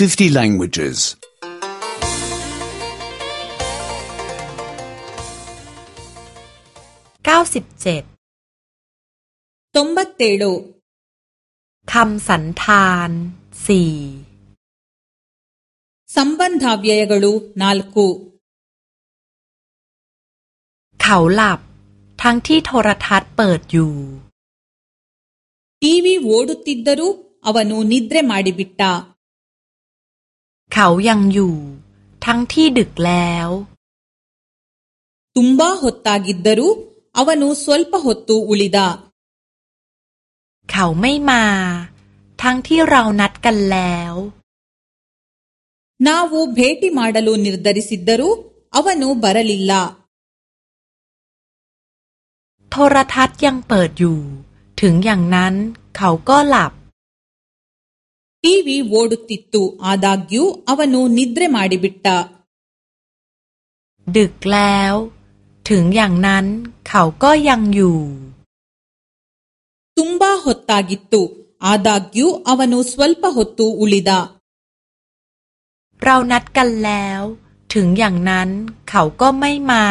50 languages. 97ลูคำสันธานสี่สัมบันธาวิยกลูนัลกูเขาหลับทั้งที่โทรทัศน์เปิดอยู่ทีวีโอดุติดดรุอวนูนิดเรมาดิบิตตาเขายังอยู่ ทั้งที่ดึกแล้ว ตุಂ ಬ ಾหೊต್ ತ ಾ ಗ ดด್ร ರ อว ವ ನ ು ಸ ್ ವ ಲ ห ಪ ಹ ೊ ತ ุ ತ ು ಉ ಳ เขาไม่มา ทั้งที่เรานัดกันแล้ว ನಾವು ಭೇಟಿ ಮಾಡಲು ನ ಿร್ ಧ ิಿดดรุอวันุบาร ರ ลิลลา โทรทัศน์ยังเปิดอยู่ ถึงอย่างนั้นเขาก็หลับ ಟಿವಿ ಓಡುತ್ತಿತ್ತು ಆದಾಗ್ಯೂ ಅವನು ನಿದ್ರೆ ಮಾಡಿಬಿಟ್ಟ ดึกแล้ว ತುಂಬಾ ಹೊತ್ತಾಗಿತ್ತು ಆದಾಗ್ಯೂ ಅವನು ಸ್ವಲ್ಪ ಹೊತ್ತು ಉಳಿದ เรานัดกันแล้ว ಮೈಮಾ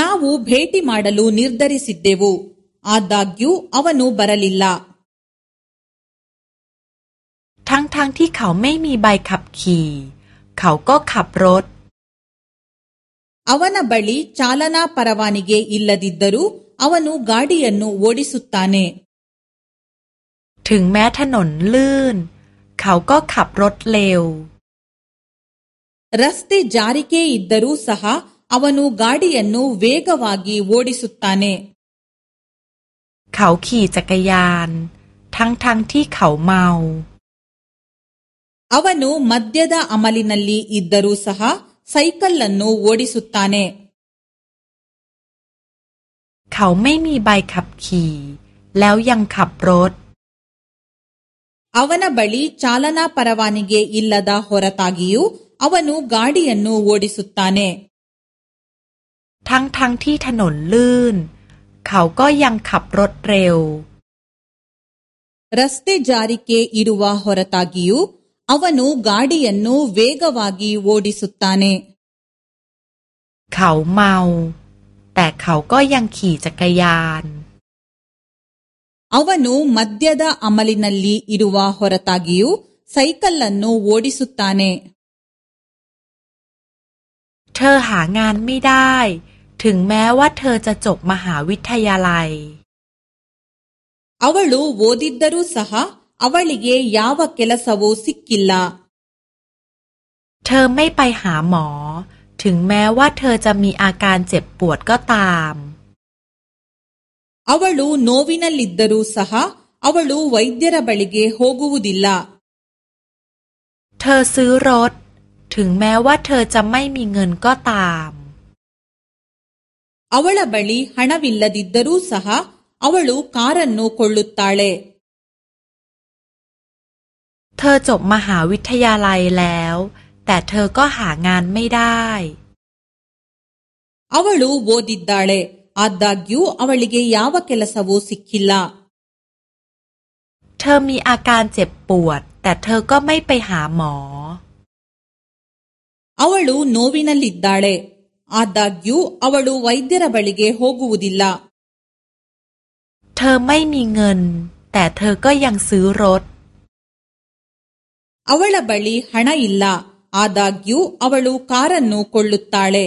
ನಾವು ಭೇಟಿ ಮಾಡಲು ನಿರ್ಧರಿಸಿದ್ದೆವು ಆದಾಗ್ಯೂ ಅವನು ಬರಲಿಲ್ಲ ทั้งที่เขาไม่มีใบขับขี่ เขาก็ขับรถอาวันาบัลลีชาลนาปาราวานิเกอิลลดิดดารูอาวันูกาดีอันนูโวดิสุตตานถึงแม้ถนนลื่น เขาก็ขับรถเร็วรัสเตจาริเกอิดดารูสหาอาวันูกาดีอันนูเวกวากีโวดิสุตตานเขาขี่จักรยาน ทั้งทั้งที่เขาเมา ಅವನು ಮದ್ಯದ ಅಮಲಿನಲ್ಲಿ ಇದ್ದರೂ ಸಹ ಸೈಕಲ್ ಅನ್ನು ಓಡಿಸುತ್ತಾನೆ เขาไม่มีใบขับขี่แล้วยังขับรถ ಅವನ ಬಳಿ ಚಾಲನಾ ಪರವಾನಿಗೆ ಇಲ್ಲದ ಹೊರತಾಗಿಯೂ ಅವನು ಗಾಡಿಯನ್ನು ಓಡಿಸುತ್ತಾನೆ ರಸ್ತೆ ಜಾರಿಗೆ ಇರುವ ಹೊರತಾಗಿಯೂ ಅವನು ಗಾಡಿಯನ್ನು ವೇಗವಾಗಿ ಓಡಿಸುತ್ತಾನೆ เขาเมา แต่เขาก็ยังขี่จักรยาน ಅವನು ಮದ್ಯದ ಅಮಲಿನಲ್ಲಿ ಇರುವ ಹೊರತಾಗಿಯೂ ಸೈಕಲ್ ಅನ್ನು ಓಡಿಸುತ್ತಾನೆ เธอหางานไม่ได้ ถึงแม้ว่าเธอจะจบมหาวิทยาลัย ಅವಳು ಓದಿದ್ದರೂ ಸಹ อา ಅ ವ ಳ ಿ ಗ ย ಯಾವ ಕೆಲಸವೂ ಸಿಕ್ಕಿಲ್ಲ เธอไม่ไปหาหมอ ถึงแม้ว่าเธอจะมีอาการเจ็บปวดก็ตามอาวลูโนวินาลิดดารูสหะอาวลูวัยเดียร์บัลิเก้โฮกูดิลลาเธอซื้อรถถึงแม้ว่าเธอจะไม่มีเงินก็ตามอาวลาบัลีฮานาวิลลาดิดดารูสหะอาวลูคารันโนโคลุตตาเลเธอจบมหาวิทยาลัยแล้ว แต่เธอก็หางานไม่ได้ ಅವಳು ಓ ದ ಿ ದ ್ดಾ ಳ ೆ ಆದಾಗ್ಯೂ ಅವಳಿಗೆ ಯಾವ ಕೆಲಸವೂ ಸ วสิกิลลาเธอมีอาการเจ็บปวด แต่เธอก็ไม่ไปหาหมออวัลูโนวิน್ ಲ ಿด್ ದ ಾ ಳ ೆ ಆದಾಗ್ಯೂ ಅವಳು ವೈದ್ಯರ ಬಳಿಗೆ ಹ ೋ ಗ ು ವ ು ದ ล ಲ ್เธอไม่มีเงิน แต่เธอก็ยังซื้อรถ ಅವಳ ಬಳಿ ಹಣ ಇಲ್ಲ ಆದಾಗ್ಯೂ ಅವಳು ಕಾರನ್ನು ಕೊಳ್ಳುತ್ತಾಳೆ